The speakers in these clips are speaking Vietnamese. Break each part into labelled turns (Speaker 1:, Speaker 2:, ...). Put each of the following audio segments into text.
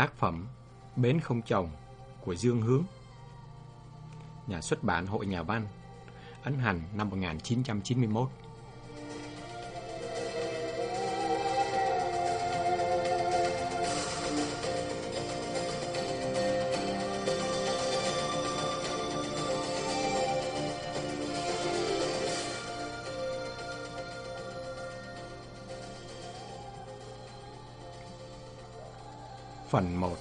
Speaker 1: Tác phẩm Bến không chồng của Dương Hướng. Nhà xuất bản Hội Nhà văn, Ấn hành năm 1991 Phần 1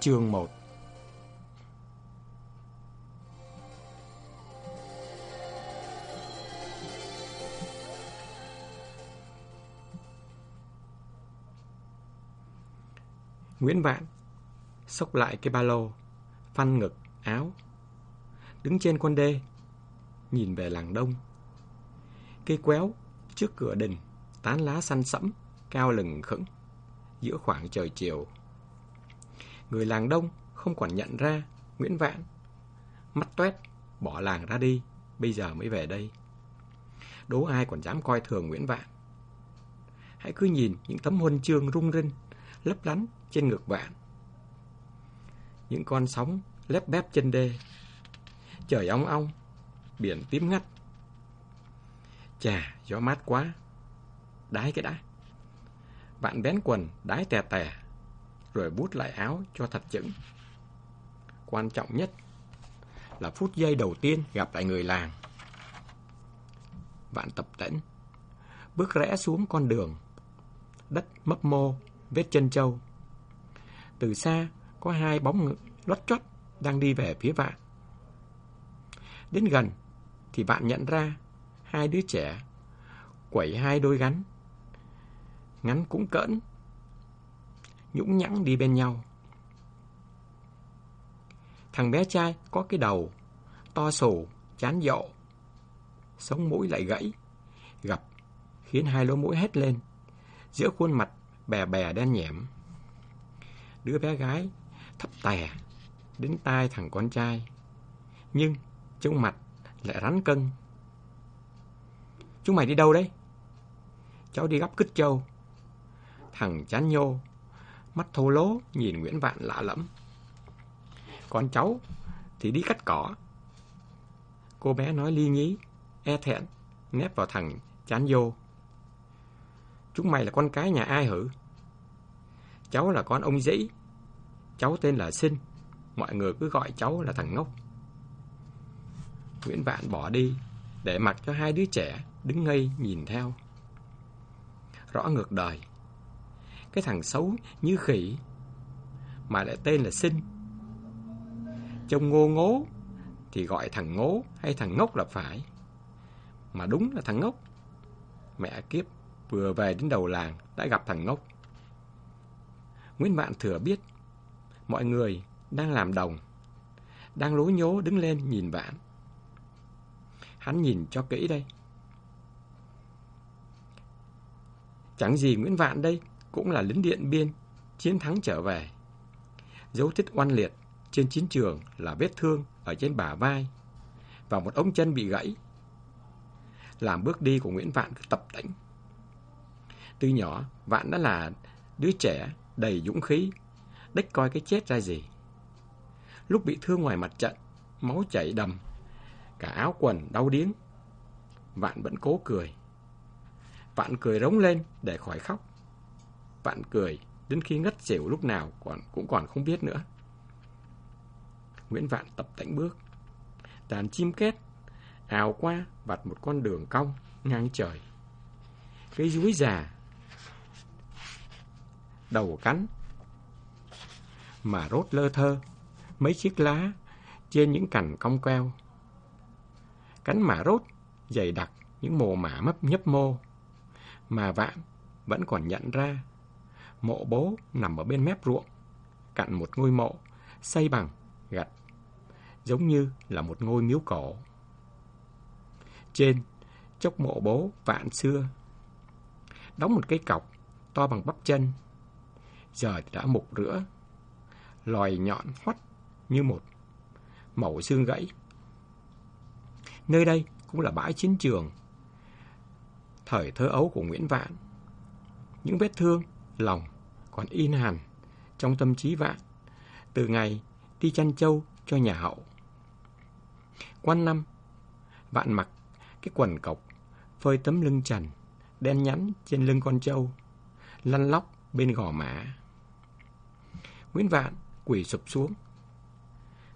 Speaker 1: Chương 1 Nguyễn Vạn xốc lại cái ba lô, phăn ngực, áo. Đứng trên con đê, nhìn về làng đông. Cây quéo trước cửa đình, tán lá xanh sẫm, cao lừng khững giữa khoảng trời chiều. Người làng đông không còn nhận ra Nguyễn Vạn. Mắt toét, bỏ làng ra đi, bây giờ mới về đây. Đố ai còn dám coi thường Nguyễn Vạn. Hãy cứ nhìn những tấm huân chương rung rinh, lấp lánh trên ngực Vạn. Những con sóng lép bép chân đê. Trời ong ong, biển tím ngắt. Chà, gió mát quá. Đái cái đái. Bạn bén quần, đái tè tè, rồi bút lại áo cho thật chững. Quan trọng nhất là phút giây đầu tiên gặp lại người làng. Vạn tập tễnh, bước rẽ xuống con đường, đất mấp mô, vết chân trâu. Từ xa có hai bóng ngực lót chót đang đi về phía vạn. Đến gần thì bạn nhận ra hai đứa trẻ quẩy hai đôi gắn ngắn cũng cỡn, nhũng nhẵng đi bên nhau. Thằng bé trai có cái đầu, to sổ, chán dọ, sống mũi lại gãy, gặp, khiến hai lỗ mũi hét lên, giữa khuôn mặt bè bè đen nhẻm. Đứa bé gái thấp tè đến tai thằng con trai, nhưng trong mặt lại rắn cân. Chúng mày đi đâu đấy? Cháu đi gấp cứt châu. Thằng chán nhô, mắt thô lố nhìn Nguyễn Vạn lạ lẫm. Con cháu thì đi cắt cỏ. Cô bé nói ly nhí, e thẹn, nép vào thằng chán vô. Chúng mày là con cái nhà ai hử? Cháu là con ông dĩ. Cháu tên là Sinh. Mọi người cứ gọi cháu là thằng ngốc. Nguyễn Vạn bỏ đi, để mặc cho hai đứa trẻ đứng ngây nhìn theo. Rõ ngược đời, cái thằng xấu như khỉ, Mà lại tên là Sinh. Trông ngô ngố Thì gọi thằng ngố hay thằng ngốc là phải, Mà đúng là thằng ngốc. Mẹ kiếp, Vừa về đến đầu làng Đã gặp thằng ngốc. Nguyễn Vạn thừa biết, Mọi người đang làm đồng, Đang lố nhố đứng lên nhìn Vạn. Hắn nhìn cho kỹ đây. Chẳng gì Nguyễn Vạn đây cũng là lính điện biên, chiến thắng trở về. Dấu tích oan liệt trên chiến trường là vết thương ở trên bả vai và một ống chân bị gãy. Làm bước đi của Nguyễn Vạn tập tễnh. Từ nhỏ, Vạn đã là đứa trẻ đầy dũng khí, đếch coi cái chết ra gì. Lúc bị thương ngoài mặt trận, máu chảy đầm, cả áo quần đau điếng. Vạn vẫn cố cười. Vạn cười rống lên để khỏi khóc. Vạn cười, đến khi ngất xỉu lúc nào còn cũng còn không biết nữa. Nguyễn Vạn tập tễnh bước. Đàn chim két ào qua vặt một con đường cong ngang trời. Cây dúi già đầu cắn mà rốt lơ thơ mấy chiếc lá trên những cành cong queo. Cánh mả rốt dày đặc những mồ mả mấp nhấp mô mà vạn vẫn còn nhận ra Mộ bố nằm ở bên mép ruộng, cạnh một ngôi mộ, xây bằng, gạch, giống như là một ngôi miếu cổ. Trên, chốc mộ bố vạn xưa, đóng một cái cọc to bằng bắp chân, giờ đã mục rửa, lòi nhọn hoắt như một mẩu xương gãy. Nơi đây cũng là bãi chiến trường, thời thơ ấu của Nguyễn Vạn. Những vết thương lòng còn in hẳn trong tâm trí vạn từ ngày đi chăn trâu cho nhà hậu. Quan năm, vạn mặc cái quần cộc, phơi tấm lưng trần, đen nhắn trên lưng con trâu, lăn lóc bên gò má. Nguyễn Vạn quỳ sụp xuống,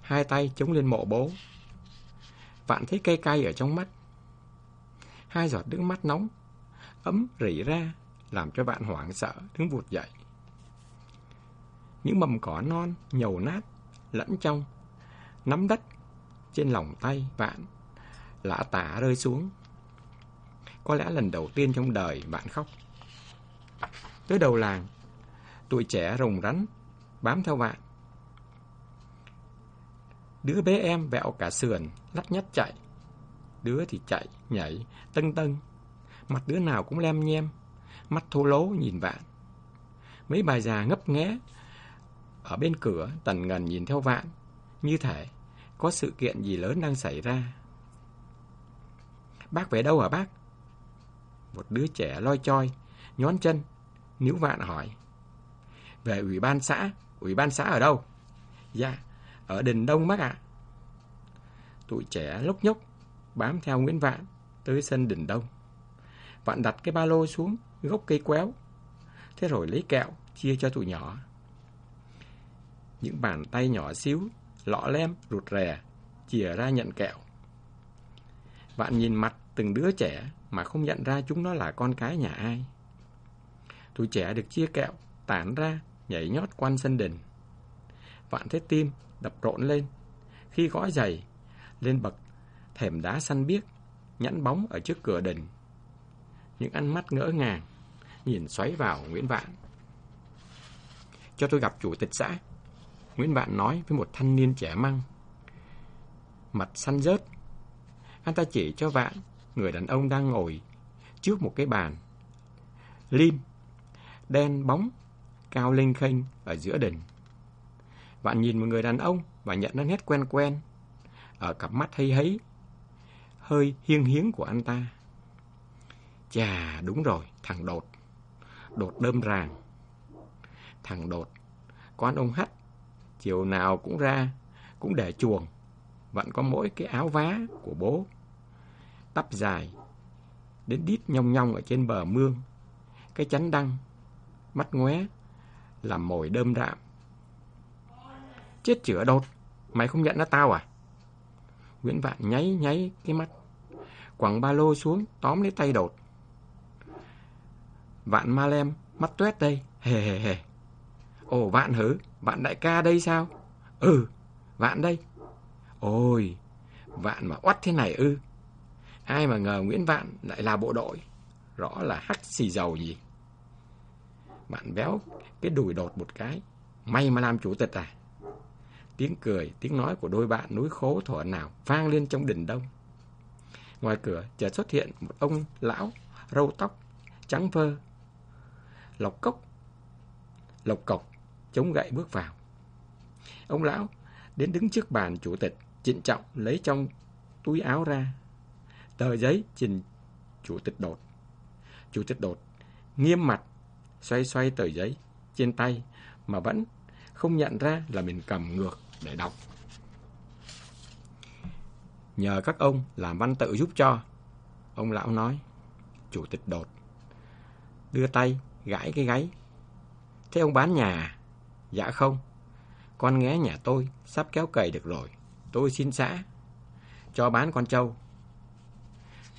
Speaker 1: hai tay chống lên mộ bố. Vạn thấy cay cay ở trong mắt. Hai giọt nước mắt nóng, ấm rỉ ra, làm cho bạn hoảng sợ, đứng vụt dậy. Những mầm cỏ non, nhầu nát, lẫn trong, nắm đất trên lòng tay bạn, lã tả rơi xuống. Có lẽ lần đầu tiên trong đời bạn khóc. Tới đầu làng, tuổi trẻ rồng rắn, bám theo bạn. Đứa bé em vẹo cả sườn, lắt nhắt chạy. Đứa thì chạy, nhảy, tân tân. Mặt đứa nào cũng lem nhem, mắt thô lố nhìn vạn. Mấy bà già ngấp nghé ở bên cửa tần ngần nhìn theo vạn, như thể có sự kiện gì lớn đang xảy ra. Bác về đâu hả bác? Một đứa trẻ loi choi, nhón chân, níu vạn hỏi. Về ủy ban xã, ủy ban xã ở đâu? Dạ, ở Đình Đông bác ạ. Tụi trẻ lốc nhốc, bám theo Nguyễn Vạn tới sân Đình Đông. Vạn đặt cái ba lô xuống gốc cây quéo. Thế rồi lấy kẹo chia cho tụi nhỏ. Những bàn tay nhỏ xíu, lọ lem, rụt rè, chìa ra nhận kẹo. bạn nhìn mặt từng đứa trẻ mà không nhận ra chúng nó là con cái nhà ai. Tụi trẻ được chia kẹo, tản ra, nhảy nhót quanh sân đình. Vạn thấy tim đập rộn lên. Khi gõ giày, lên bậc thềm đá xanh biếc, nhẵn bóng ở trước cửa đình. Những ánh mắt ngỡ ngàng, nhìn xoáy vào Nguyễn Vạn. Cho tôi gặp chủ tịch xã. Nguyễn Vạn nói với một thanh niên trẻ măng. Mặt xanh rớt. Anh ta chỉ cho Vạn, người đàn ông đang ngồi trước một cái bàn. Lim, đen bóng, cao linh khênh ở giữa đình. Vạn nhìn một người đàn ông và nhận ra nét quen quen ở cặp mắt hay hấy, hơi hiên hiếng của anh ta. Chà, đúng rồi, thằng Đột. Đột đơm ràng. Thằng Đột, con ông hắt, chiều nào cũng ra, cũng để chuồng. Vẫn có mỗi cái áo vá của bố. Tắp dài, đến đít nhong nhong ở trên bờ mương. Cái chắn đăng, mắt ngoé, làm mồi đơm rạm. Chết chữa đột, mày không nhận ra tao à? Nguyễn Vạn nháy nháy cái mắt, quẳng ba lô xuống, tóm lấy tay đột. Vạn ma lem, mắt tuét đây, hề hề hề. Ồ, vạn hứ vạn đại ca đây sao? Ừ, vạn đây. Ôi, vạn mà oắt thế này ư. Ai mà ngờ Nguyễn Vạn lại là bộ đội. Rõ là hắc xì dầu gì. vạn béo cái đùi đột một cái. May mà làm chủ tịch à. Tiếng cười, tiếng nói của đôi bạn núi khố thỏa nào vang lên trong đỉnh đông. Ngoài cửa chợt xuất hiện một ông lão, râu tóc, trắng phơ, lọc cốc, lộc cộc, chống gậy bước vào. Ông lão đến đứng trước bàn chủ tịch, trịnh trọng lấy trong túi áo ra. Tờ giấy trình chủ tịch đột. Chủ tịch đột nghiêm mặt, xoay xoay tờ giấy trên tay mà vẫn không nhận ra là mình cầm ngược để đọc. Nhờ các ông làm văn tự giúp cho. Ông lão nói. Chủ tịch đột. Đưa tay, gãi cái gáy. Thế ông bán nhà à? Dạ không. Con nghé nhà tôi sắp kéo cày được rồi. Tôi xin xã. Cho bán con trâu.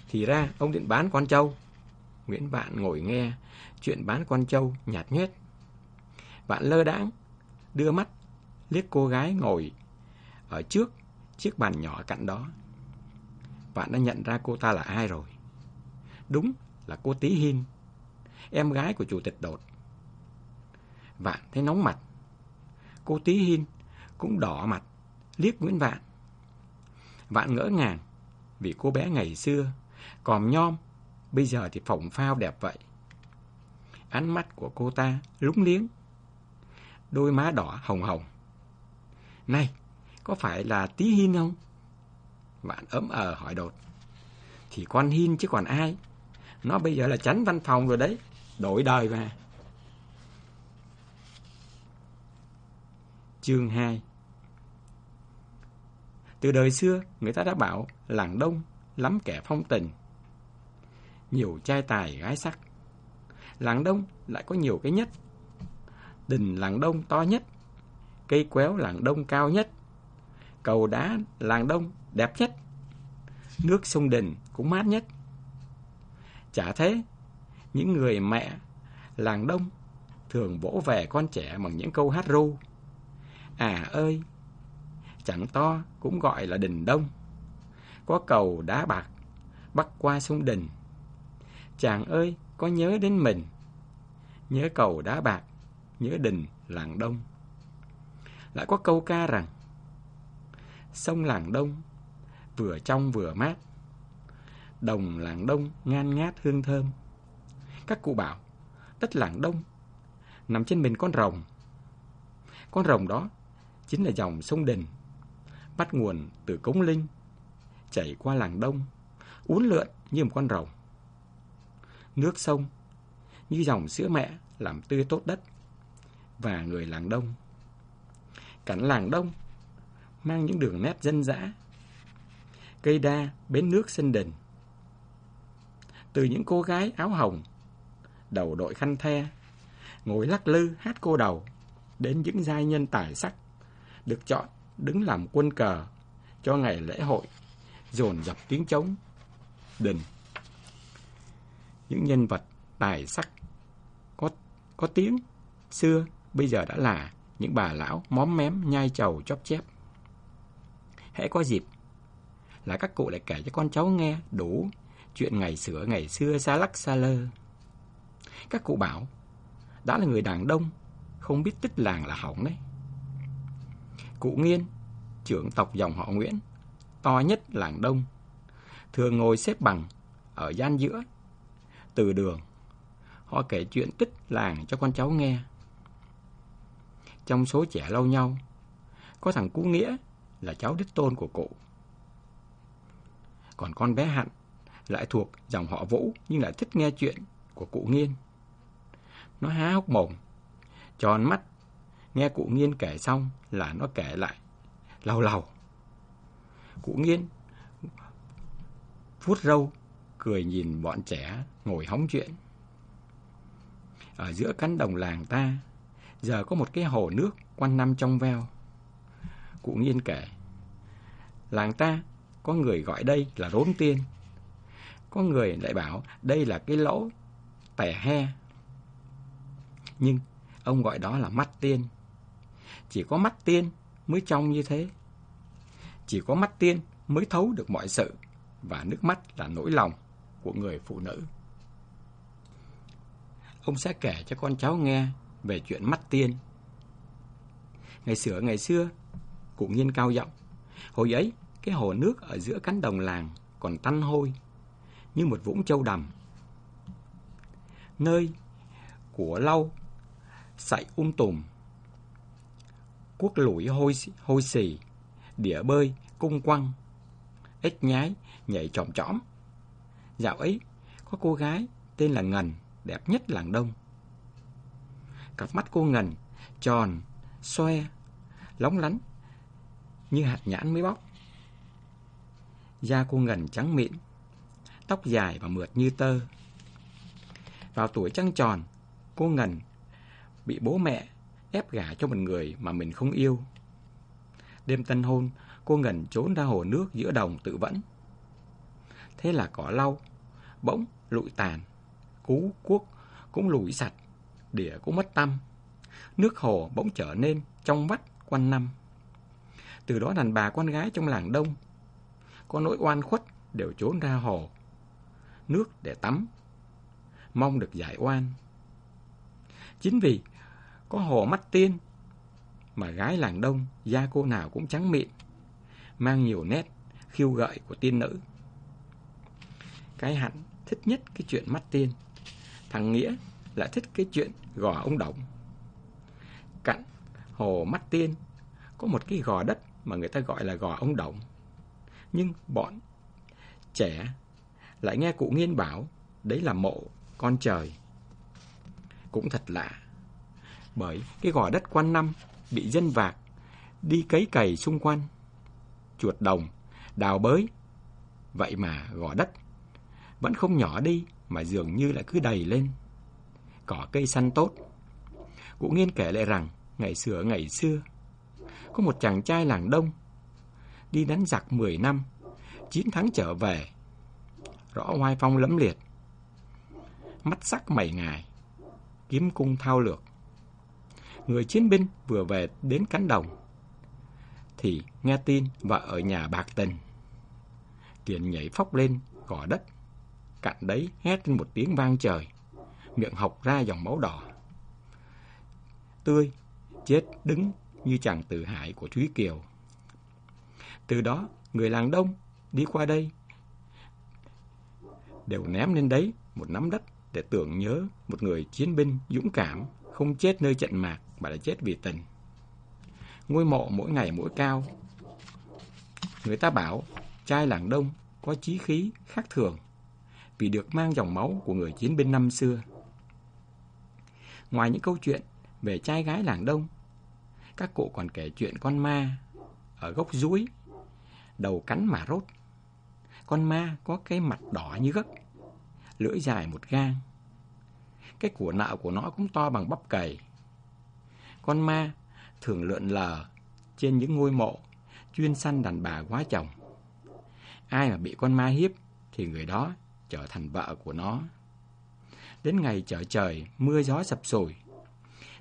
Speaker 1: Thì ra ông định bán con trâu. Nguyễn Vạn ngồi nghe chuyện bán con trâu nhạt nhét. Vạn lơ đãng đưa mắt liếc cô gái ngồi ở trước chiếc bàn nhỏ cạnh đó. Bạn đã nhận ra cô ta là ai rồi. Đúng là cô Tí Hin, em gái của chủ tịch đột. Vạn thấy nóng mặt. Cô Tí Hin cũng đỏ mặt, liếc Nguyễn Vạn. Vạn ngỡ ngàng vì cô bé ngày xưa còn nhom, bây giờ thì phồng phao đẹp vậy. Ánh mắt của cô ta lúng liếng, đôi má đỏ hồng hồng. Này, có phải là tí hin không? Vạn ấm ờ hỏi đột. Thì con hin chứ còn ai? Nó bây giờ là tránh văn phòng rồi đấy. Đổi đời mà. Chương 2 Từ đời xưa, người ta đã bảo làng đông lắm kẻ phong tình. Nhiều trai tài gái sắc. Làng đông lại có nhiều cái nhất. Đình làng đông to nhất. Cây quéo làng đông cao nhất. Cầu đá làng đông đẹp nhất. Nước sông đình cũng mát nhất. Chả thế, những người mẹ làng đông thường vỗ về con trẻ bằng những câu hát ru. À ơi, chẳng to cũng gọi là đình đông. Có cầu đá bạc, bắc qua sông đình. Chàng ơi, có nhớ đến mình. Nhớ cầu đá bạc, nhớ đình làng đông. Lại có câu ca rằng, sông làng đông, vừa trong vừa mát. Đồng làng đông ngan ngát hương thơm. Các cụ bảo, đất làng đông nằm trên mình con rồng. Con rồng đó chính là dòng sông Đình, bắt nguồn từ Cống Linh, chảy qua làng Đông, uốn lượn như một con rồng. Nước sông như dòng sữa mẹ làm tươi tốt đất và người làng Đông. Cảnh làng Đông mang những đường nét dân dã, cây đa, bến nước sân đình. Từ những cô gái áo hồng, đầu đội khăn the, ngồi lắc lư hát cô đầu, đến những giai nhân tài sắc, được chọn đứng làm quân cờ cho ngày lễ hội, dồn dập tiếng trống, đình. Những nhân vật tài sắc có có tiếng xưa bây giờ đã là những bà lão móm mém nhai chầu chóp chép. Hãy có dịp là các cụ lại kể cho con cháu nghe đủ chuyện ngày xưa ngày xưa xa lắc xa lơ. Các cụ bảo đã là người đàn đông, không biết tích làng là hỏng đấy. Cụ Nghiên, trưởng tộc dòng họ Nguyễn, to nhất làng đông, thường ngồi xếp bằng ở gian giữa, từ đường. Họ kể chuyện tích làng cho con cháu nghe. Trong số trẻ lâu nhau, có thằng Cú Nghĩa là cháu đích tôn của cụ. Còn con bé Hạnh lại thuộc dòng họ Vũ nhưng lại thích nghe chuyện của cụ Nghiên. Nó há hốc mồm, tròn mắt, nghe cụ Nghiên kể xong là nó kể lại, lầu lầu. Cụ Nghiên vuốt râu, cười nhìn bọn trẻ ngồi hóng chuyện. Ở giữa cánh đồng làng ta, giờ có một cái hồ nước quanh năm trong veo. Cụ Nghiên kể, làng ta có người gọi đây là rốn tiên. Có người lại bảo đây là cái lỗ tẻ he nhưng ông gọi đó là mắt tiên. Chỉ có mắt tiên mới trong như thế. Chỉ có mắt tiên mới thấu được mọi sự và nước mắt là nỗi lòng của người phụ nữ. Ông sẽ kể cho con cháu nghe về chuyện mắt tiên. Ngày xưa ngày xưa, cụ nhiên cao giọng. Hồi ấy, cái hồ nước ở giữa cánh đồng làng còn tanh hôi như một vũng châu đầm. Nơi của lâu sậy um tùm. Quốc lũi hôi, hôi xì, đĩa bơi, cung quăng, ếch nhái, nhảy trọm trõm. Dạo ấy, có cô gái tên là Ngần, đẹp nhất làng đông. Cặp mắt cô Ngần, tròn, xoe, lóng lánh, như hạt nhãn mới bóc. Da cô Ngần trắng mịn, tóc dài và mượt như tơ. Vào tuổi trăng tròn, cô Ngần bị bố mẹ ép gả cho một người mà mình không yêu. Đêm tân hôn, cô ngẩn trốn ra hồ nước giữa đồng tự vẫn. Thế là cỏ lau, bỗng lụi tàn, cú cuốc cũng lùi sạch, đỉa cũng mất tâm. Nước hồ bỗng trở nên trong vắt quanh năm. Từ đó đàn bà con gái trong làng đông, có nỗi oan khuất đều trốn ra hồ, nước để tắm, mong được giải oan. Chính vì có hồ mắt tiên, mà gái làng đông, da cô nào cũng trắng mịn, mang nhiều nét khiêu gợi của tiên nữ. Cái hạnh thích nhất cái chuyện mắt tiên, thằng Nghĩa lại thích cái chuyện gò ông Động. Cạnh hồ mắt tiên có một cái gò đất mà người ta gọi là gò ông Động. Nhưng bọn trẻ lại nghe cụ nghiên bảo đấy là mộ con trời. Cũng thật lạ bởi cái gò đất quan năm bị dân vạc đi cấy cày xung quanh. Chuột đồng, đào bới. Vậy mà gò đất vẫn không nhỏ đi mà dường như lại cứ đầy lên. Cỏ cây xanh tốt. Cụ Nghiên kể lại rằng ngày xưa ngày xưa có một chàng trai làng đông đi đánh giặc 10 năm, 9 tháng trở về. Rõ oai phong lẫm liệt. Mắt sắc mày ngài, kiếm cung thao lược. Người chiến binh vừa về đến cánh đồng thì nghe tin vợ ở nhà bạc tình. Tiền nhảy phóc lên cỏ đất, cạnh đấy hét lên một tiếng vang trời, miệng học ra dòng máu đỏ. Tươi, chết đứng như chàng tử hại của Thúy Kiều. Từ đó, người làng đông đi qua đây đều ném lên đấy một nắm đất để tưởng nhớ một người chiến binh dũng cảm, không chết nơi trận mạc mà đã chết vì tình. Ngôi mộ mỗi ngày mỗi cao. Người ta bảo trai làng đông có chí khí khác thường vì được mang dòng máu của người chiến binh năm xưa. Ngoài những câu chuyện về trai gái làng đông, các cụ còn kể chuyện con ma ở gốc rúi, đầu cắn mà rốt. Con ma có cái mặt đỏ như gấc, lưỡi dài một gang. Cái của nạo của nó cũng to bằng bắp cày. Con ma thường lượn lờ trên những ngôi mộ chuyên săn đàn bà quá chồng. Ai mà bị con ma hiếp thì người đó trở thành vợ của nó. Đến ngày trở trời, mưa gió sập sồi,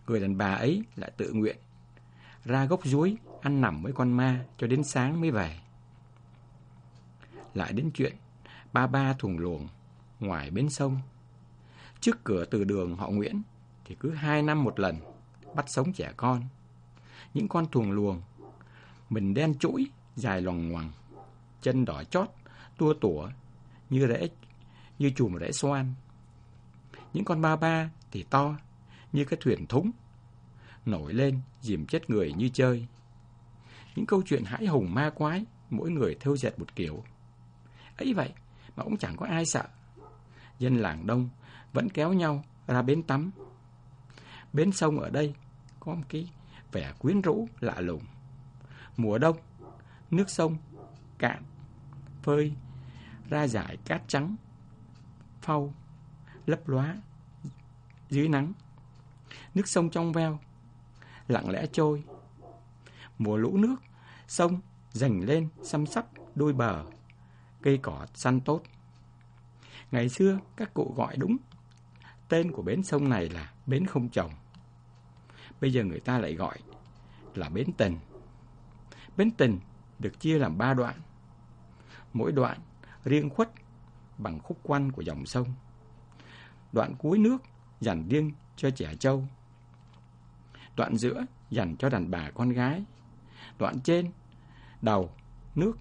Speaker 1: người đàn bà ấy lại tự nguyện ra gốc ruối ăn nằm với con ma cho đến sáng mới về. Lại đến chuyện ba ba thùng luồng ngoài bến sông. Trước cửa từ đường họ Nguyễn thì cứ hai năm một lần bắt sống trẻ con. Những con thuồng luồng, mình đen chuỗi, dài loằng ngoằng, chân đỏ chót, tua tủa như rễ như chùm rễ xoan. Những con ba ba thì to như cái thuyền thúng, nổi lên dìm chết người như chơi. Những câu chuyện hãi hùng ma quái, mỗi người theo dệt một kiểu. ấy vậy mà cũng chẳng có ai sợ. Dân làng đông vẫn kéo nhau ra bến tắm. Bến sông ở đây có một cái vẻ quyến rũ lạ lùng. Mùa đông, nước sông cạn, phơi ra dải cát trắng, phau, lấp lóa dưới nắng. Nước sông trong veo, lặng lẽ trôi. Mùa lũ nước, sông dành lên xăm sắp đôi bờ, cây cỏ xanh tốt. Ngày xưa các cụ gọi đúng tên của bến sông này là bến không chồng. Bây giờ người ta lại gọi là bến tình. Bến tình được chia làm ba đoạn. Mỗi đoạn riêng khuất bằng khúc quanh của dòng sông. Đoạn cuối nước dành riêng cho trẻ trâu. Đoạn giữa dành cho đàn bà con gái. Đoạn trên, đầu, nước,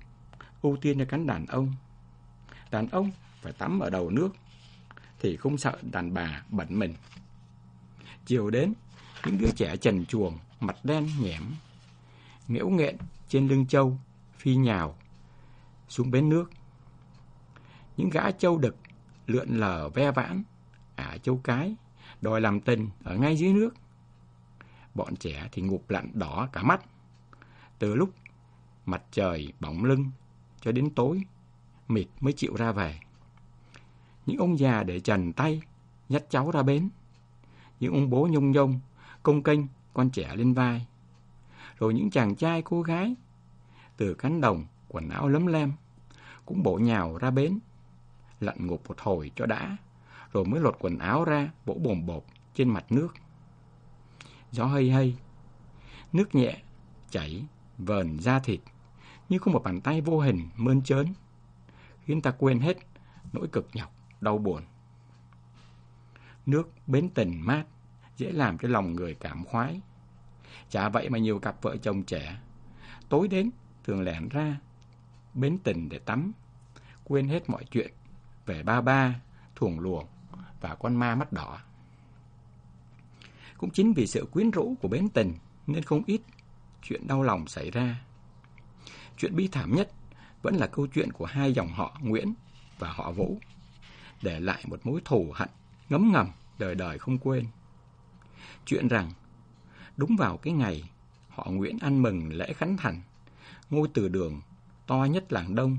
Speaker 1: ưu tiên cho cánh đàn ông. Đàn ông phải tắm ở đầu nước, thì không sợ đàn bà bẩn mình. Chiều đến, những đứa trẻ trần chuồng, mặt đen nhẽm, nghễu nghẹn trên lưng trâu, phi nhào, xuống bến nước. Những gã trâu đực lượn lờ ve vãn, ả trâu cái, đòi làm tình ở ngay dưới nước. Bọn trẻ thì ngụp lặn đỏ cả mắt. Từ lúc mặt trời bỏng lưng cho đến tối, mịt mới chịu ra về. Những ông già để trần tay, dắt cháu ra bến. Những ông bố nhung nhung, công kênh con trẻ lên vai. Rồi những chàng trai cô gái, từ cánh đồng, quần áo lấm lem, cũng bổ nhào ra bến, lặn ngục một hồi cho đã, rồi mới lột quần áo ra, vỗ bồm bột trên mặt nước. Gió hơi hơi nước nhẹ, chảy, vờn da thịt, như có một bàn tay vô hình mơn trớn, khiến ta quên hết nỗi cực nhọc, đau buồn. Nước bến tình mát, dễ làm cho lòng người cảm khoái. Chả vậy mà nhiều cặp vợ chồng trẻ, tối đến thường lẻn ra bến tình để tắm, quên hết mọi chuyện về ba ba, thuồng luồng và con ma mắt đỏ. Cũng chính vì sự quyến rũ của bến tình nên không ít chuyện đau lòng xảy ra. Chuyện bi thảm nhất vẫn là câu chuyện của hai dòng họ Nguyễn và họ Vũ, để lại một mối thù hận ngấm ngầm đời đời không quên. Chuyện rằng, đúng vào cái ngày họ Nguyễn ăn mừng lễ khánh thành, ngôi từ đường to nhất làng Đông.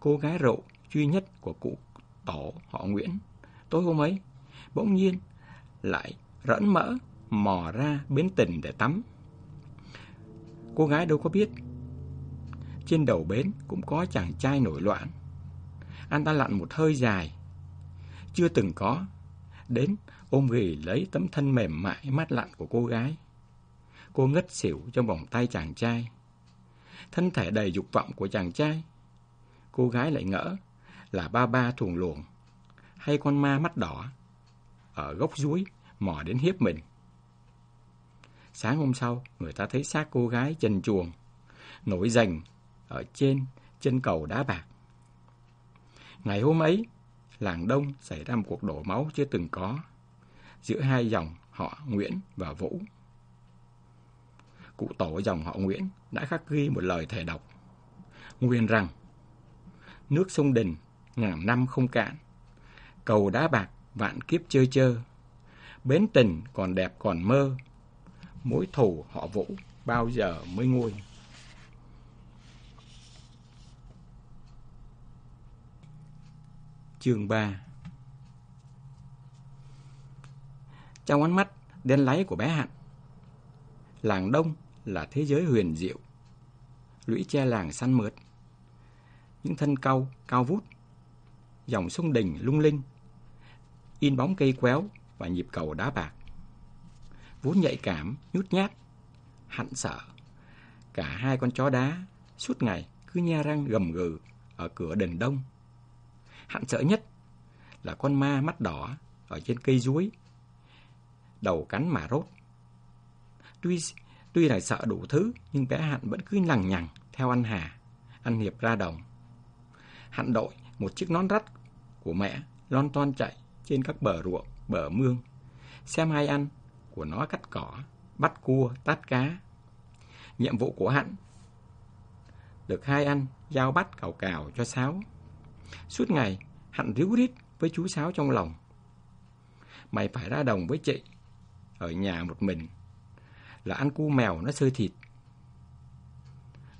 Speaker 1: Cô gái rượu duy nhất của cụ tổ họ Nguyễn. Tối hôm ấy, bỗng nhiên lại rẫn mỡ mò ra bến tình để tắm. Cô gái đâu có biết, trên đầu bến cũng có chàng trai nổi loạn. Anh ta lặn một hơi dài, chưa từng có, đến ôm ghì lấy tấm thân mềm mại mát lạnh của cô gái. Cô ngất xỉu trong vòng tay chàng trai. Thân thể đầy dục vọng của chàng trai. Cô gái lại ngỡ là ba ba thuồng luồng hay con ma mắt đỏ ở gốc suối mò đến hiếp mình. Sáng hôm sau, người ta thấy xác cô gái trần chuồng, nổi rành ở trên chân cầu đá bạc. Ngày hôm ấy, làng Đông xảy ra một cuộc đổ máu chưa từng có giữa hai dòng họ Nguyễn và Vũ. Cụ tổ dòng họ Nguyễn đã khắc ghi một lời thề độc. Nguyên rằng, nước sông Đình ngàn năm không cạn, cầu đá bạc vạn kiếp chơi chơ, bến tình còn đẹp còn mơ, mối thù họ Vũ bao giờ mới nguôi. Chương 3 Trong ánh mắt đen láy của bé Hạnh, làng Đông là thế giới huyền diệu. Lũy tre làng săn mượt, những thân cau cao vút, dòng sông đình lung linh, in bóng cây quéo và nhịp cầu đá bạc. Vốn nhạy cảm, nhút nhát, hạnh sợ. Cả hai con chó đá suốt ngày cứ nha răng gầm gừ ở cửa đền đông. Hạnh sợ nhất là con ma mắt đỏ ở trên cây duối, đầu cắn mà rốt. Tuy tuy là sợ đủ thứ, nhưng bé Hạnh vẫn cứ lằng nhằng theo anh Hà, anh Hiệp ra đồng. Hạnh đội một chiếc nón rắt của mẹ lon ton chạy trên các bờ ruộng, bờ mương, xem hai anh của nó cắt cỏ, bắt cua, tát cá. Nhiệm vụ của Hạnh được hai anh giao bắt cào cào cho Sáo. Suốt ngày, Hạnh ríu rít với chú Sáo trong lòng. Mày phải ra đồng với chị, ở nhà một mình, là ăn cu mèo nó sơi thịt.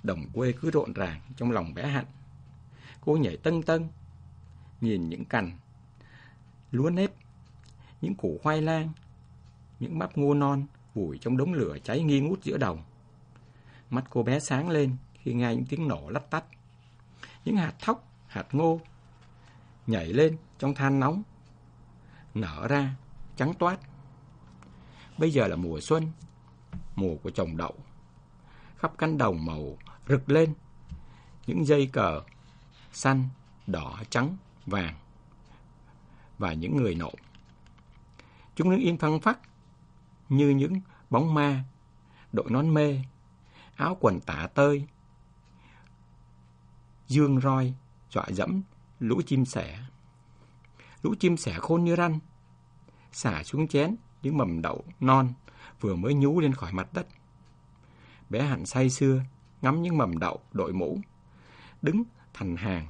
Speaker 1: Đồng quê cứ rộn ràng trong lòng bé Hạnh. Cô nhảy tân tân, nhìn những cành, lúa nếp, những củ khoai lang, những bắp ngô non vùi trong đống lửa cháy nghi ngút giữa đồng. Mắt cô bé sáng lên khi nghe những tiếng nổ lách tách. Những hạt thóc, hạt ngô nhảy lên trong than nóng, nở ra trắng toát. Bây giờ là mùa xuân, mùa của trồng đậu. Khắp cánh đồng màu rực lên những dây cờ xanh, đỏ, trắng, vàng và những người nộm. Chúng đứng yên phăng phắc như những bóng ma, đội nón mê, áo quần tả tơi, dương roi, dọa dẫm lũ chim sẻ. Lũ chim sẻ khôn như răn, xả xuống chén những mầm đậu non vừa mới nhú lên khỏi mặt đất. Bé Hạnh say sưa, ngắm những mầm đậu đội mũ, đứng thành hàng.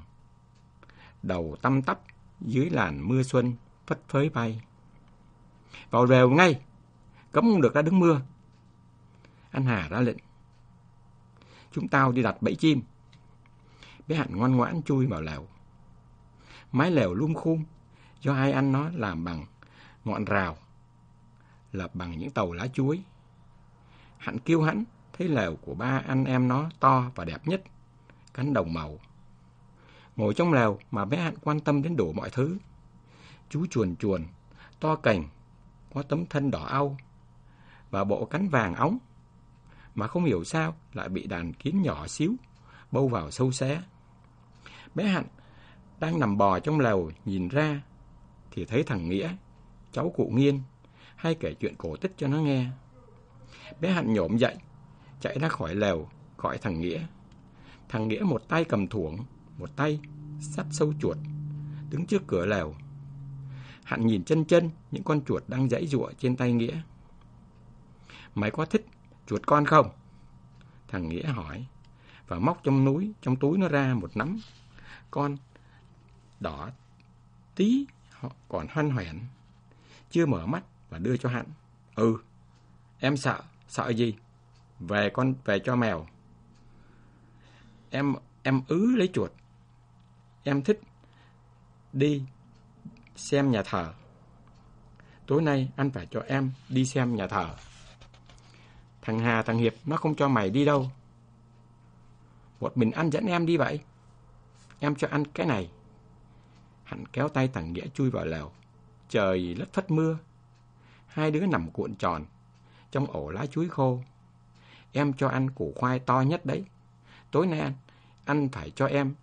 Speaker 1: Đầu tăm tắp dưới làn mưa xuân phất phới bay. Vào rèo ngay, cấm không được ra đứng mưa. Anh Hà ra lệnh. Chúng tao đi đặt bẫy chim. Bé Hạnh ngoan ngoãn chui vào lều, Mái lều lum khum, do hai anh nó làm bằng ngọn rào, lập bằng những tàu lá chuối. Hạnh kêu hãnh, thấy lều của ba anh em nó to và đẹp nhất, cánh đồng màu. Ngồi trong lều mà bé Hạnh quan tâm đến đủ mọi thứ. Chú chuồn chuồn, to cành, có tấm thân đỏ au và bộ cánh vàng óng, mà không hiểu sao lại bị đàn kiến nhỏ xíu, bâu vào sâu xé. Bé Hạnh đang nằm bò trong lều nhìn ra, thì thấy thằng Nghĩa, cháu cụ Nghiên, hay kể chuyện cổ tích cho nó nghe. Bé Hạnh nhổm dậy, chạy ra khỏi lều, gọi thằng Nghĩa. Thằng Nghĩa một tay cầm thuổng, một tay sắt sâu chuột, đứng trước cửa lều. Hạnh nhìn chân chân những con chuột đang dãy giụa trên tay Nghĩa. Mày có thích chuột con không? Thằng Nghĩa hỏi, và móc trong núi, trong túi nó ra một nắm con đỏ tí còn hoan hoẻn. Chưa mở mắt và đưa cho hắn. Ừ, em sợ, sợ gì? về con về cho mèo. Em em ứ lấy chuột. Em thích đi xem nhà thờ. Tối nay anh phải cho em đi xem nhà thờ. Thằng Hà, thằng Hiệp nó không cho mày đi đâu. Một mình anh dẫn em đi vậy. Em cho ăn cái này. Hạnh kéo tay thằng Nghĩa chui vào lều. Trời lất phất mưa. Hai đứa nằm cuộn tròn trong ổ lá chuối khô. Em cho ăn củ khoai to nhất đấy. Tối nay anh, ăn phải cho em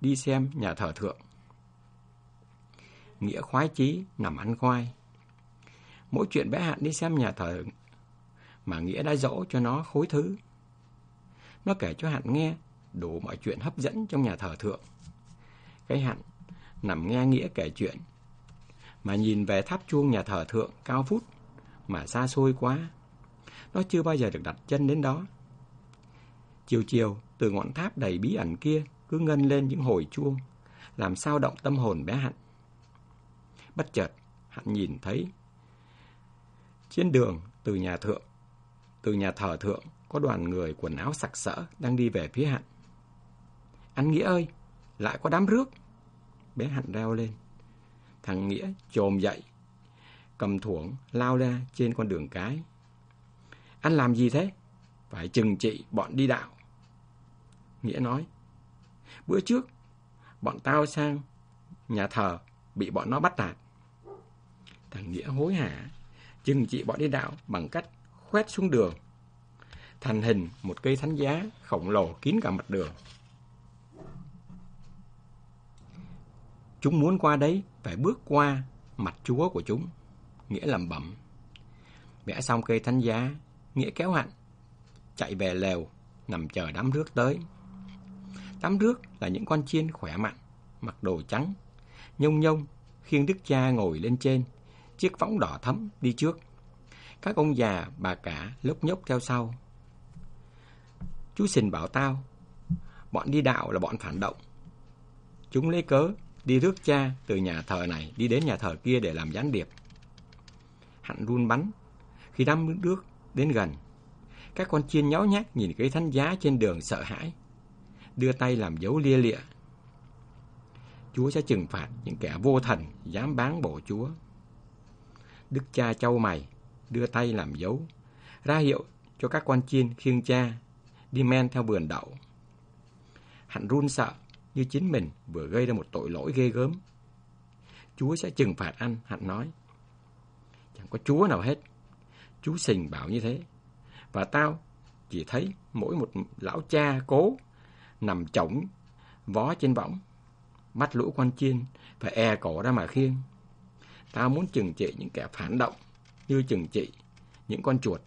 Speaker 1: đi xem nhà thờ thượng. Nghĩa khoái chí nằm ăn khoai. Mỗi chuyện bé Hạn đi xem nhà thờ mà Nghĩa đã dỗ cho nó khối thứ. Nó kể cho Hạn nghe đủ mọi chuyện hấp dẫn trong nhà thờ thượng. Cái Hạn nằm nghe Nghĩa kể chuyện, mà nhìn về tháp chuông nhà thờ thượng cao phút mà xa xôi quá. Nó chưa bao giờ được đặt chân đến đó. Chiều chiều, từ ngọn tháp đầy bí ẩn kia cứ ngân lên những hồi chuông, làm sao động tâm hồn bé Hạnh. Bất chợt, Hạnh nhìn thấy trên đường từ nhà thượng, từ nhà thờ thượng có đoàn người quần áo sặc sỡ đang đi về phía Hạnh. Anh Nghĩa ơi, lại có đám rước. Bé Hạnh reo lên. Thằng Nghĩa trồm dậy, cầm thuổng lao ra trên con đường cái. Anh làm gì thế? Phải chừng trị bọn đi đạo. Nghĩa nói. Bữa trước, bọn tao sang nhà thờ bị bọn nó bắt nạt. Thằng Nghĩa hối hả, chừng trị bọn đi đạo bằng cách khoét xuống đường. Thành hình một cây thánh giá khổng lồ kín cả mặt đường. Chúng muốn qua đấy phải bước qua mặt chúa của chúng. Nghĩa làm bẩm. Vẽ xong cây thánh giá, Nghĩa kéo hạnh, chạy về lều, nằm chờ đám rước tới. Đám rước là những con chiên khỏe mạnh, mặc đồ trắng, nhông nhông, khiêng đức cha ngồi lên trên, chiếc võng đỏ thấm đi trước. Các ông già, bà cả lốc nhốc theo sau. Chú Sình bảo tao, bọn đi đạo là bọn phản động. Chúng lấy cớ đi rước cha từ nhà thờ này đi đến nhà thờ kia để làm gián điệp. Hạnh run bắn khi đám rước đến gần. Các con chiên nháo nhác nhìn cái thánh giá trên đường sợ hãi, đưa tay làm dấu lia lịa. Chúa sẽ trừng phạt những kẻ vô thần dám bán bộ Chúa. Đức cha châu mày đưa tay làm dấu, ra hiệu cho các con chiên khiêng cha đi men theo vườn đậu. Hạnh run sợ như chính mình vừa gây ra một tội lỗi ghê gớm. Chúa sẽ trừng phạt anh, Hạnh nói. Chẳng có Chúa nào hết. Chú Sình bảo như thế. Và tao chỉ thấy mỗi một lão cha cố nằm chổng vó trên võng. Bắt lũ quan chiên phải e cổ ra mà khiêng. Tao muốn trừng trị những kẻ phản động như trừng trị những con chuột.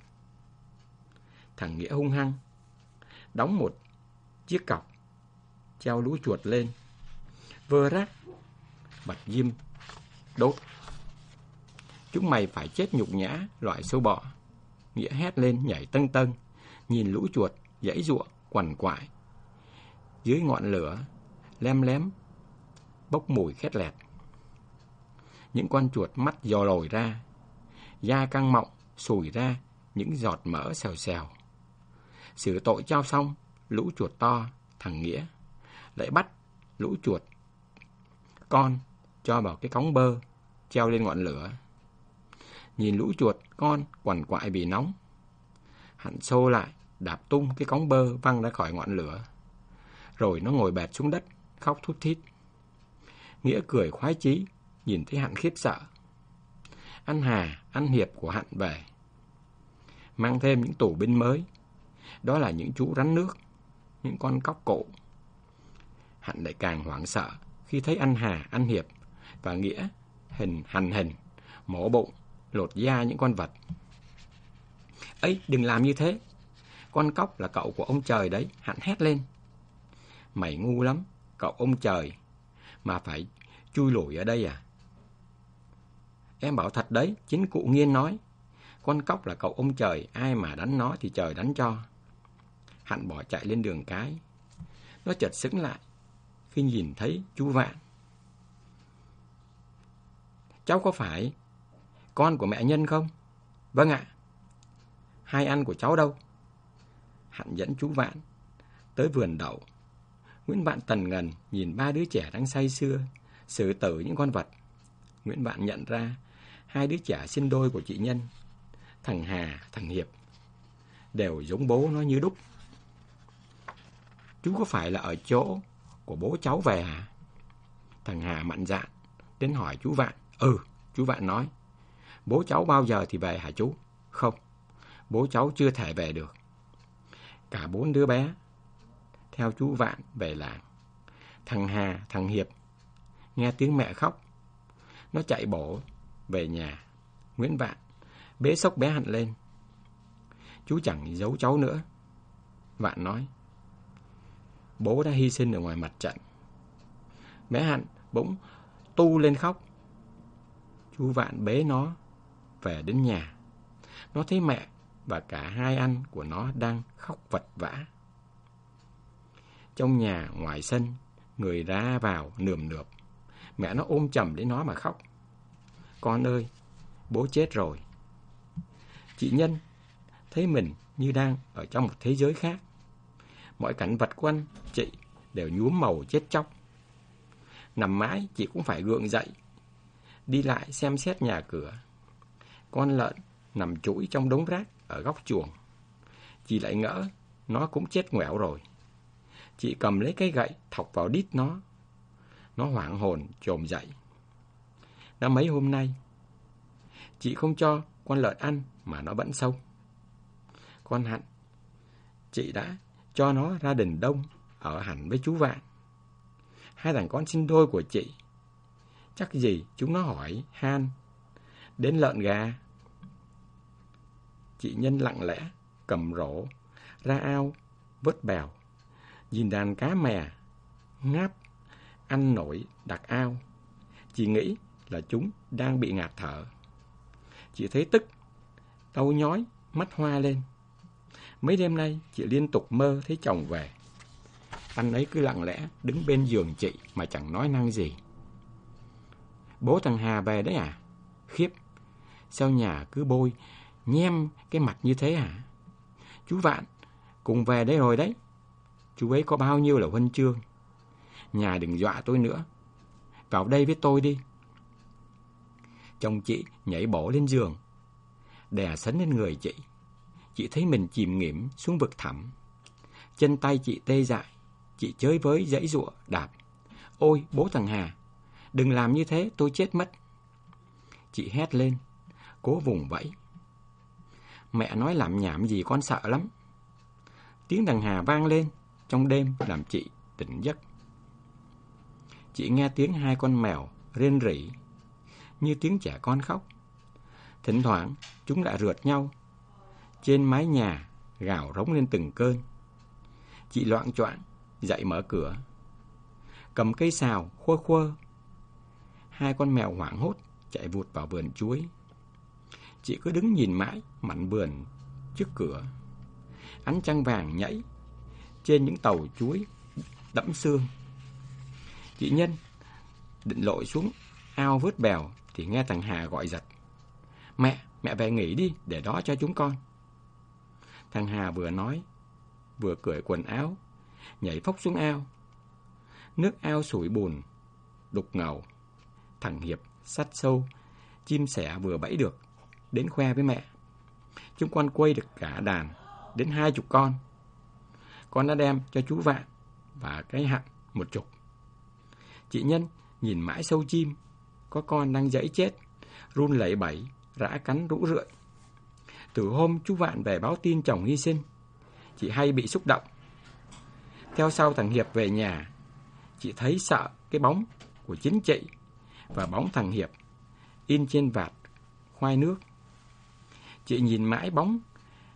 Speaker 1: Thằng Nghĩa hung hăng đóng một chiếc cọc treo lũ chuột lên, vơ rác, bạch diêm, đốt. Chúng mày phải chết nhục nhã, loại sâu bọ. Nghĩa hét lên nhảy tân tân, nhìn lũ chuột dãy ruộng quằn quại. Dưới ngọn lửa, lem lém, bốc mùi khét lẹt. Những con chuột mắt dò lồi ra, da căng mọng, sùi ra những giọt mỡ xèo xèo. sửa tội trao xong, lũ chuột to, thằng Nghĩa lại bắt lũ chuột con cho vào cái cống bơ treo lên ngọn lửa. Nhìn lũ chuột con quằn quại vì nóng. Hắn xô lại, đạp tung cái cống bơ văng ra khỏi ngọn lửa. Rồi nó ngồi bệt xuống đất, khóc thút thít. Nghĩa cười khoái chí, nhìn thấy Hạnh khiếp sợ. Anh Hà, anh Hiệp của Hạnh về. Mang thêm những tủ binh mới. Đó là những chú rắn nước, những con cóc cổ Hạnh lại càng hoảng sợ khi thấy anh Hà, anh Hiệp và Nghĩa hình hành hình, mổ bụng, lột da những con vật. ấy đừng làm như thế. Con cóc là cậu của ông trời đấy, hắn hét lên. Mày ngu lắm, cậu ông trời, mà phải chui lủi ở đây à? Em bảo thật đấy, chính cụ Nghiên nói. Con cóc là cậu ông trời, ai mà đánh nó thì trời đánh cho. Hạnh bỏ chạy lên đường cái. Nó chợt sững lại, khi nhìn thấy chú Vạn. Cháu có phải con của mẹ Nhân không? Vâng ạ. Hai anh của cháu đâu? Hạnh dẫn chú Vạn tới vườn đậu. Nguyễn Vạn tần ngần nhìn ba đứa trẻ đang say sưa, xử tử những con vật. Nguyễn Vạn nhận ra hai đứa trẻ sinh đôi của chị Nhân, thằng Hà, thằng Hiệp, đều giống bố nó như đúc. Chú có phải là ở chỗ của bố cháu về hả? Thằng Hà mạnh dạn, đến hỏi chú Vạn. Ừ, chú Vạn nói. Bố cháu bao giờ thì về hả chú? Không, bố cháu chưa thể về được. Cả bốn đứa bé theo chú Vạn về làng. Thằng Hà, thằng Hiệp nghe tiếng mẹ khóc. Nó chạy bổ về nhà. Nguyễn Vạn bế sốc bé Hạnh lên. Chú chẳng giấu cháu nữa. Vạn nói. Bố đã hy sinh ở ngoài mặt trận. Bé Hạnh bỗng tu lên khóc. Chú Vạn bế nó về đến nhà. Nó thấy mẹ và cả hai anh của nó đang khóc vật vã. Trong nhà, ngoài sân, người ra vào nườm nượp. Mẹ nó ôm chầm lấy nó mà khóc. Con ơi, bố chết rồi. Chị Nhân thấy mình như đang ở trong một thế giới khác. Mọi cảnh vật quanh chị đều nhuốm màu chết chóc. Nằm mãi chị cũng phải gượng dậy, đi lại xem xét nhà cửa. Con lợn nằm chuỗi trong đống rác ở góc chuồng. Chị lại ngỡ nó cũng chết ngoẻo rồi. Chị cầm lấy cái gậy thọc vào đít nó. Nó hoảng hồn trồm dậy. Đã mấy hôm nay, chị không cho con lợn ăn mà nó vẫn sâu. Con hạnh, chị đã cho nó ra đình đông ở hẳn với chú Vạn. Hai thằng con sinh đôi của chị. Chắc gì chúng nó hỏi Han đến lợn gà. Chị Nhân lặng lẽ cầm rổ ra ao vớt bèo nhìn đàn cá mè, ngáp, ăn nổi, đặt ao. Chị nghĩ là chúng đang bị ngạt thở. Chị thấy tức, đau nhói, mắt hoa lên. Mấy đêm nay, chị liên tục mơ thấy chồng về. Anh ấy cứ lặng lẽ đứng bên giường chị mà chẳng nói năng gì. Bố thằng Hà về đấy à? Khiếp, sao nhà cứ bôi, nhem cái mặt như thế hả? Chú Vạn, cùng về đây rồi đấy. Chú ấy có bao nhiêu là huân chương. Nhà đừng dọa tôi nữa. Vào đây với tôi đi. Chồng chị nhảy bổ lên giường. Đè sấn lên người chị. Chị thấy mình chìm nghiễm xuống vực thẳm. Chân tay chị tê dại. Chị chơi với dãy ruộng đạp. Ôi, bố thằng Hà. Đừng làm như thế, tôi chết mất. Chị hét lên. Cố vùng vẫy. Mẹ nói làm nhảm gì con sợ lắm. Tiếng thằng Hà vang lên, trong đêm làm chị tỉnh giấc. Chị nghe tiếng hai con mèo rên rỉ, như tiếng trẻ con khóc. Thỉnh thoảng, chúng lại rượt nhau. Trên mái nhà gào rống lên từng cơn. Chị loạn choạng dậy mở cửa. Cầm cây xào khuơ khuơ. Hai con mèo hoảng hốt chạy vụt vào vườn chuối. Chị cứ đứng nhìn mãi mảnh vườn trước cửa. Ánh trăng vàng nhảy trên những tàu chuối đẫm xương. Chị Nhân định lội xuống ao vớt bèo thì nghe thằng Hà gọi giật. Mẹ, mẹ về nghỉ đi để đó cho chúng con. Thằng Hà vừa nói, vừa cởi quần áo, nhảy phóc xuống ao. Nước ao sủi bùn, đục ngầu. Thằng Hiệp sắt sâu, chim sẻ vừa bẫy được, đến khoe với mẹ. Chúng con quay được cả đàn, đến hai chục con con đã đem cho chú Vạn và cái hạng một chục. Chị Nhân nhìn mãi sâu chim, có con đang dãy chết, run lẩy bẩy, rã cắn rũ rượi. Từ hôm chú Vạn về báo tin chồng hy sinh, chị hay bị xúc động. Theo sau thằng Hiệp về nhà, chị thấy sợ cái bóng của chính chị và bóng thằng Hiệp in trên vạt khoai nước. Chị nhìn mãi bóng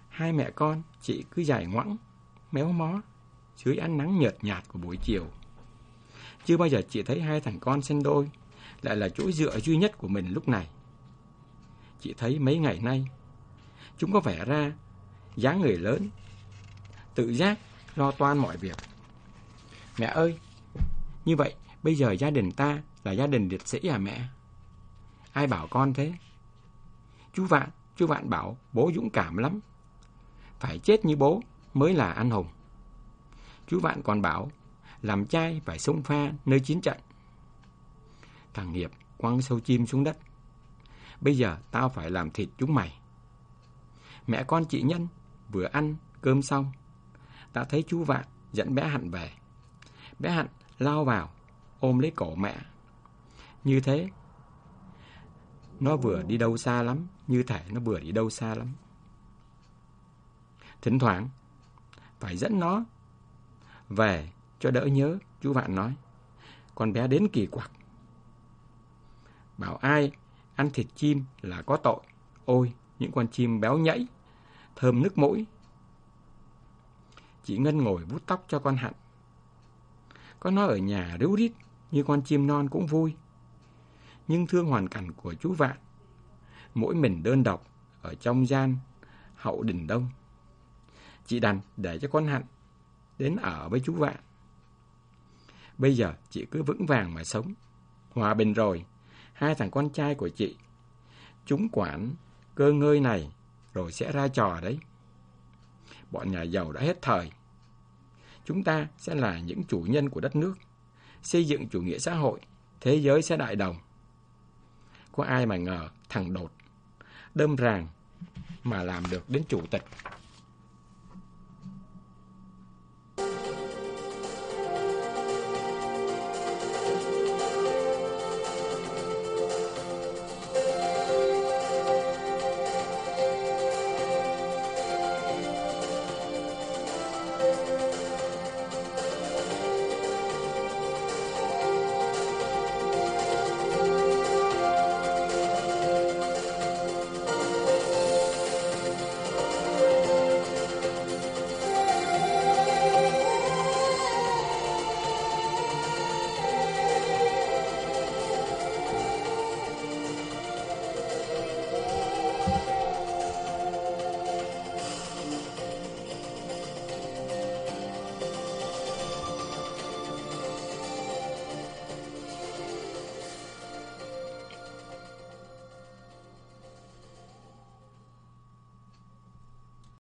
Speaker 1: hai mẹ con, chị cứ dài ngoẵng méo mó dưới ánh nắng nhợt nhạt của buổi chiều. Chưa bao giờ chị thấy hai thằng con sinh đôi lại là chỗ dựa duy nhất của mình lúc này. Chị thấy mấy ngày nay chúng có vẻ ra dáng người lớn, tự giác lo toan mọi việc. Mẹ ơi, như vậy bây giờ gia đình ta là gia đình liệt sĩ à mẹ? Ai bảo con thế? Chú Vạn, chú Vạn bảo bố dũng cảm lắm. Phải chết như bố mới là anh hùng. Chú Vạn còn bảo, làm trai phải sông pha nơi chiến trận. Thằng Hiệp quăng sâu chim xuống đất. Bây giờ tao phải làm thịt chúng mày. Mẹ con chị Nhân vừa ăn cơm xong. đã thấy chú Vạn dẫn bé Hạnh về. Bé Hạnh lao vào, ôm lấy cổ mẹ. Như thế, nó vừa đi đâu xa lắm, như thể nó vừa đi đâu xa lắm. Thỉnh thoảng, phải dẫn nó về cho đỡ nhớ, chú Vạn nói. Con bé đến kỳ quặc. Bảo ai ăn thịt chim là có tội. Ôi, những con chim béo nhẫy, thơm nước mũi. Chị Ngân ngồi vút tóc cho con Hạnh. Có nó ở nhà ríu rít như con chim non cũng vui. Nhưng thương hoàn cảnh của chú Vạn, mỗi mình đơn độc ở trong gian hậu đình đông. Chị đành để cho con Hạnh đến ở với chú Vạn. Bây giờ chị cứ vững vàng mà sống. Hòa bình rồi, hai thằng con trai của chị. Chúng quản cơ ngơi này rồi sẽ ra trò đấy. Bọn nhà giàu đã hết thời. Chúng ta sẽ là những chủ nhân của đất nước, xây dựng chủ nghĩa xã hội, thế giới sẽ đại đồng. Có ai mà ngờ thằng đột, đâm ràng mà làm được đến chủ tịch.